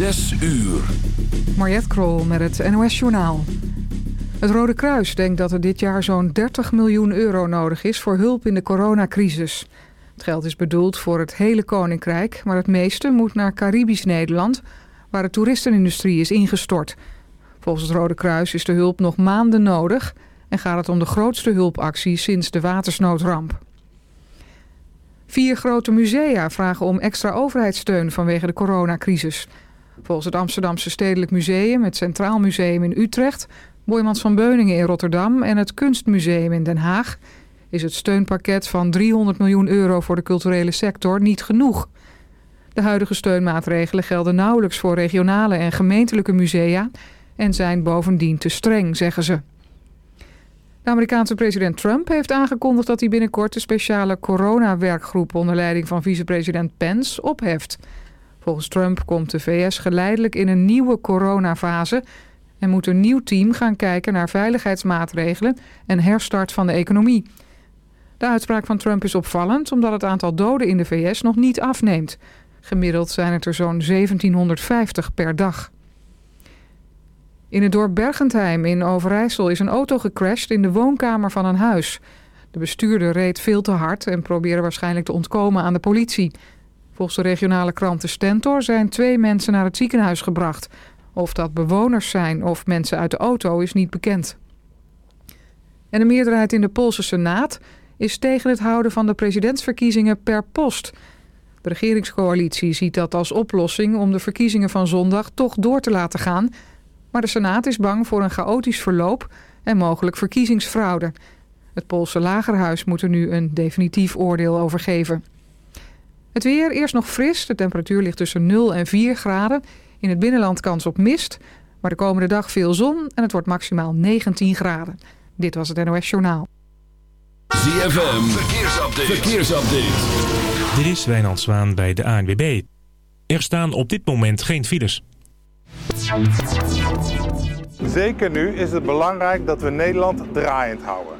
Zes uur. Mariette Krol met het NOS Journaal. Het Rode Kruis denkt dat er dit jaar zo'n 30 miljoen euro nodig is... voor hulp in de coronacrisis. Het geld is bedoeld voor het hele Koninkrijk... maar het meeste moet naar Caribisch Nederland... waar de toeristenindustrie is ingestort. Volgens het Rode Kruis is de hulp nog maanden nodig... en gaat het om de grootste hulpactie sinds de watersnoodramp. Vier grote musea vragen om extra overheidssteun vanwege de coronacrisis. Volgens het Amsterdamse Stedelijk Museum, het Centraal Museum in Utrecht... Boijmans van Beuningen in Rotterdam en het Kunstmuseum in Den Haag... is het steunpakket van 300 miljoen euro voor de culturele sector niet genoeg. De huidige steunmaatregelen gelden nauwelijks voor regionale en gemeentelijke musea... en zijn bovendien te streng, zeggen ze. De Amerikaanse president Trump heeft aangekondigd dat hij binnenkort de speciale coronawerkgroep onder leiding van vicepresident Pence opheft. Volgens Trump komt de VS geleidelijk in een nieuwe coronafase en moet een nieuw team gaan kijken naar veiligheidsmaatregelen en herstart van de economie. De uitspraak van Trump is opvallend omdat het aantal doden in de VS nog niet afneemt. Gemiddeld zijn het er zo'n 1750 per dag. In het dorp Bergentheim in Overijssel is een auto gecrashed in de woonkamer van een huis. De bestuurder reed veel te hard en probeerde waarschijnlijk te ontkomen aan de politie. Volgens de regionale krant De Stentor zijn twee mensen naar het ziekenhuis gebracht. Of dat bewoners zijn of mensen uit de auto is niet bekend. En de meerderheid in de Poolse Senaat is tegen het houden van de presidentsverkiezingen per post. De regeringscoalitie ziet dat als oplossing om de verkiezingen van zondag toch door te laten gaan... Maar de Senaat is bang voor een chaotisch verloop en mogelijk verkiezingsfraude. Het Poolse lagerhuis moet er nu een definitief oordeel over geven. Het weer, eerst nog fris. De temperatuur ligt tussen 0 en 4 graden. In het binnenland kans op mist. Maar de komende dag veel zon en het wordt maximaal 19 graden. Dit was het NOS Journaal. ZFM, verkeersupdate. verkeersupdate. Dit is Wijnand Zwaan bij de ANWB. Er staan op dit moment geen files. Zeker nu is het belangrijk dat we Nederland draaiend houden.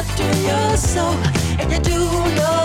To your soul, and you do know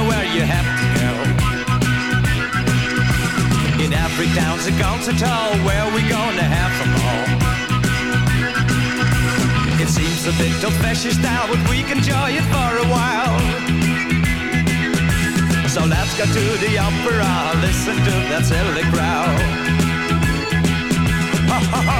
I know where you have to go. In every town's a concert hall where we gonna have them all. It seems a bit old-fashioned style, but we can enjoy it for a while. So let's go to the opera, listen to that silly crowd. The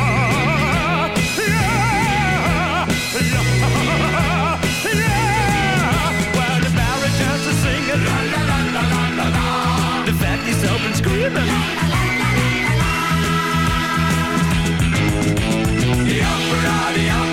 screaming. The opera, the opera,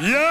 Yeah!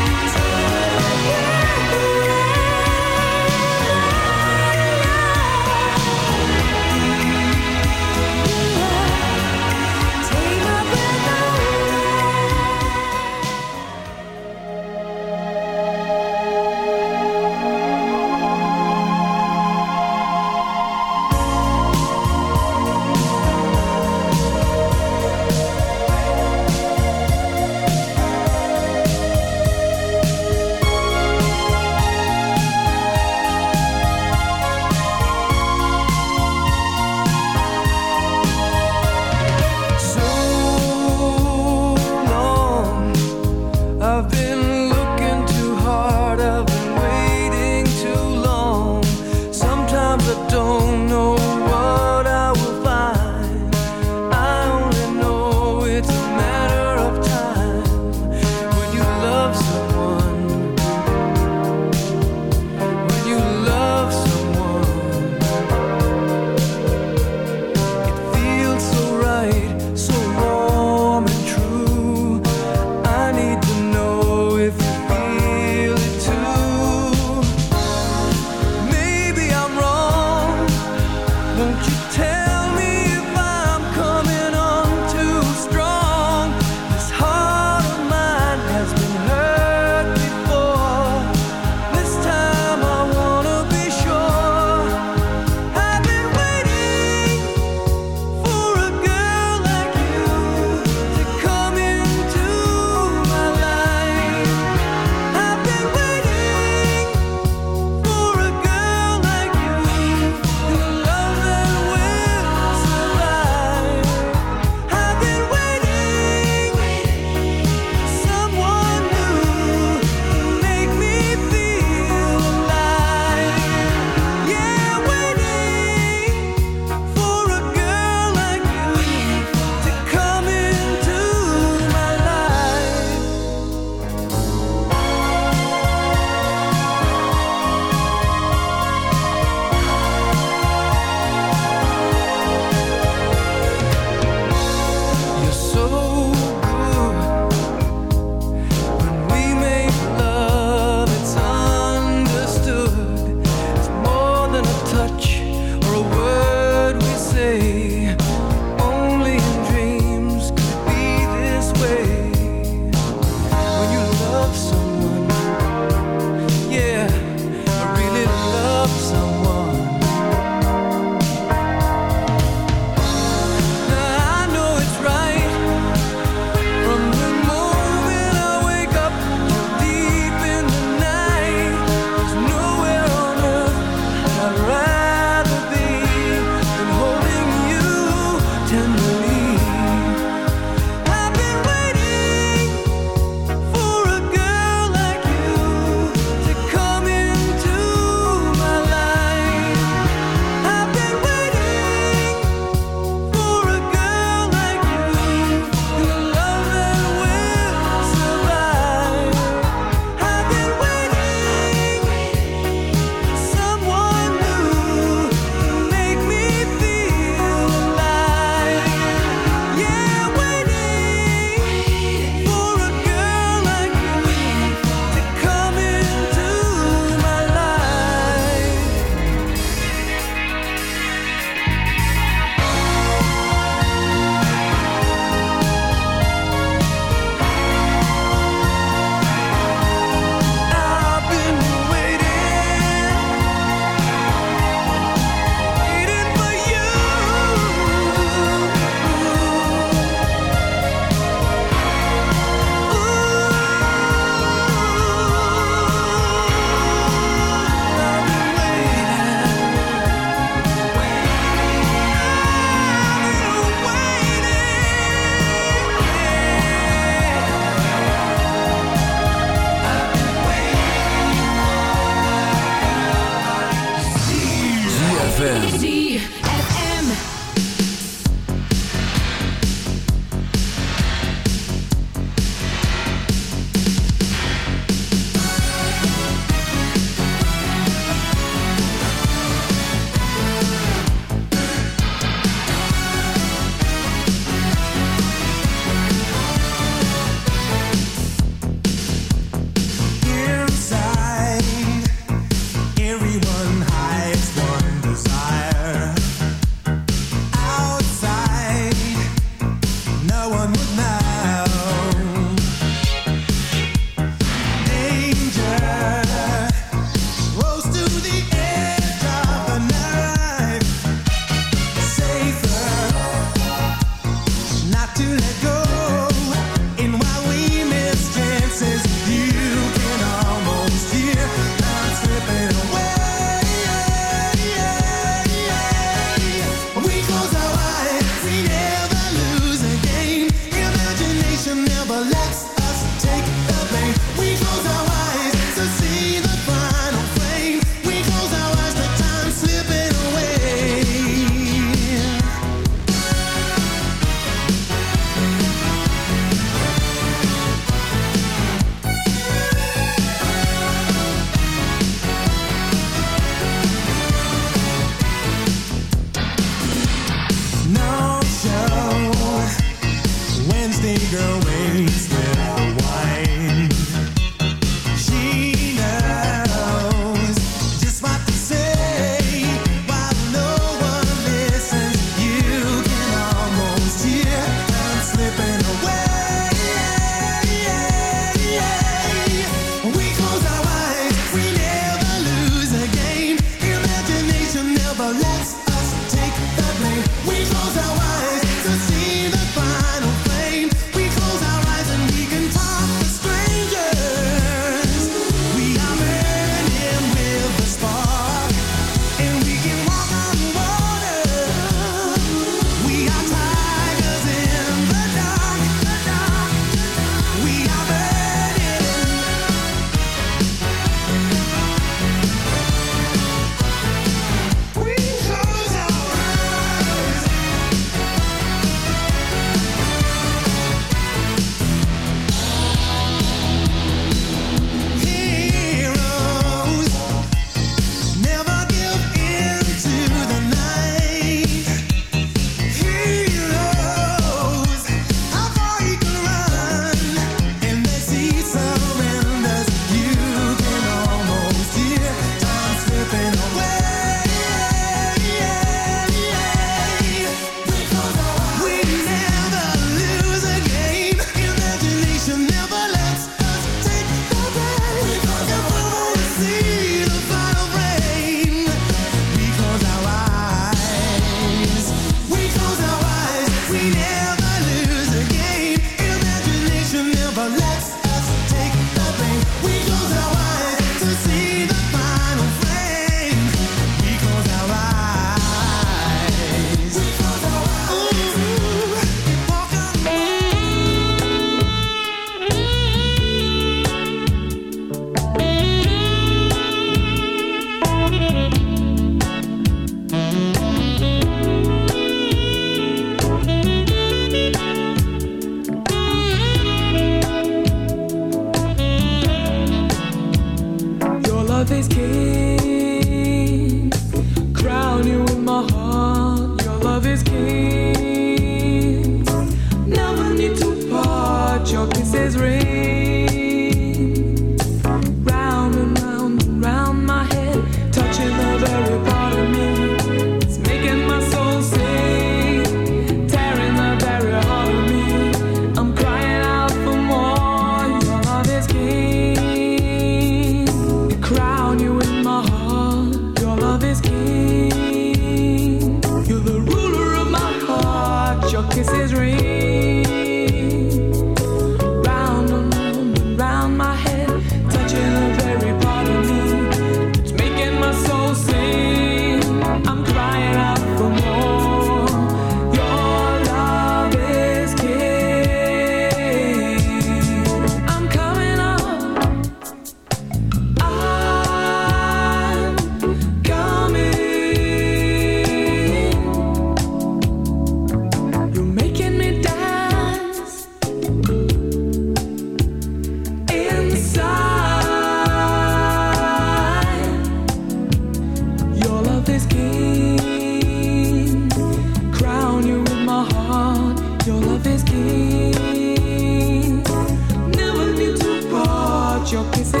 Your kisses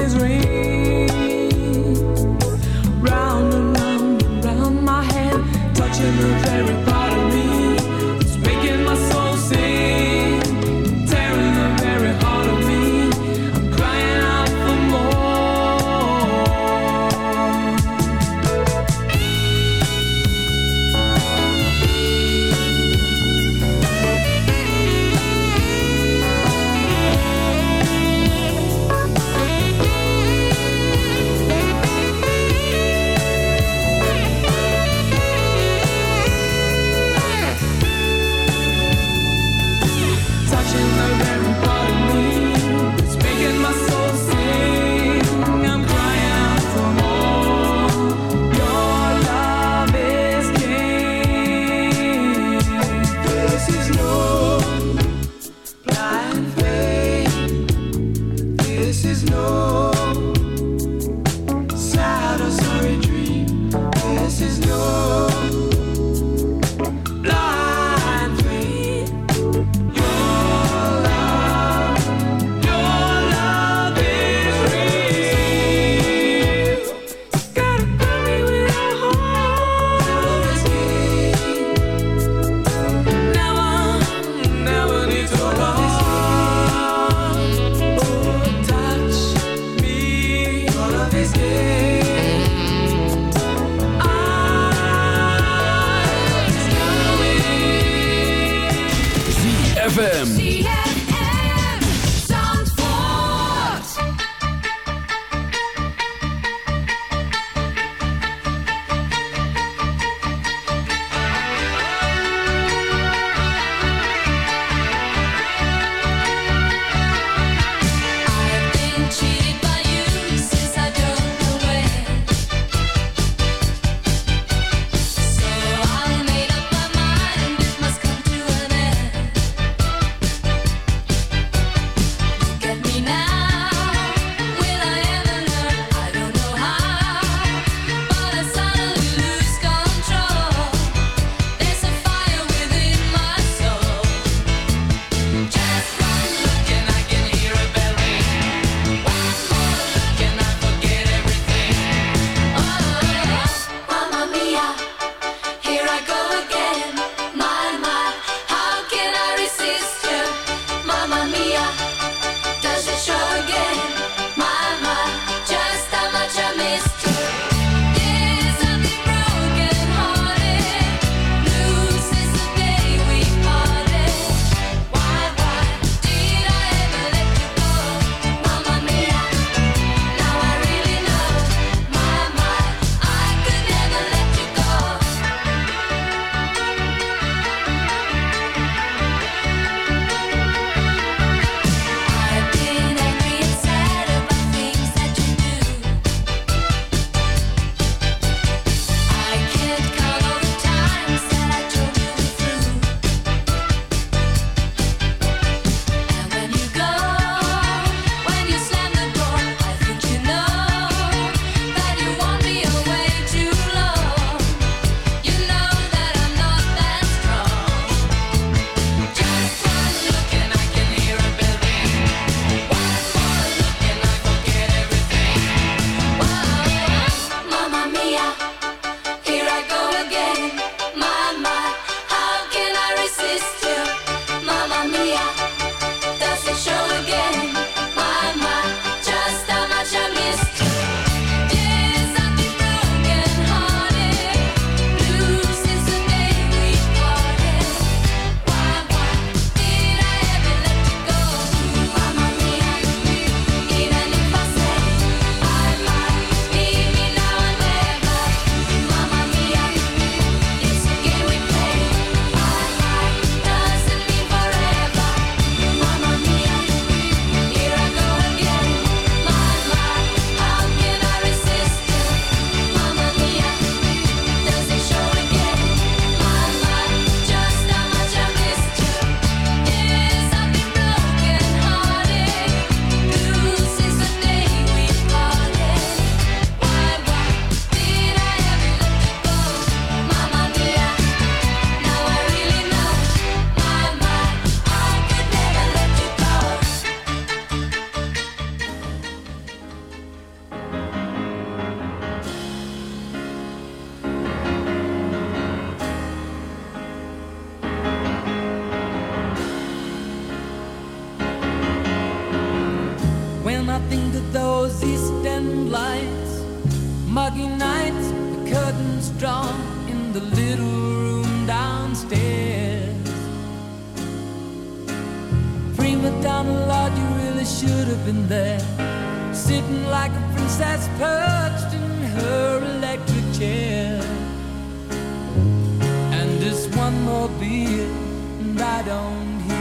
and I don't hear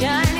shining.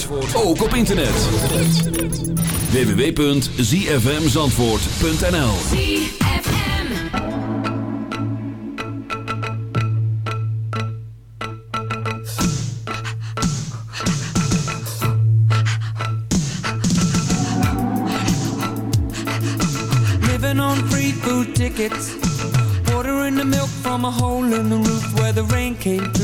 Zandvoort, ook op internet. www.zfmzandvoort.nl Living on free food tickets. Ordering the milk from a hole in the roof where the rain came through.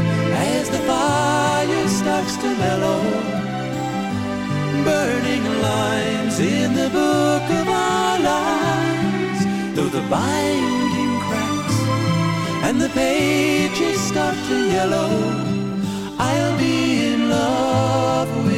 as the fire starts to mellow. Burning lines in the book of our lives, though the binding cracks and the pages start to yellow, I'll be in love with.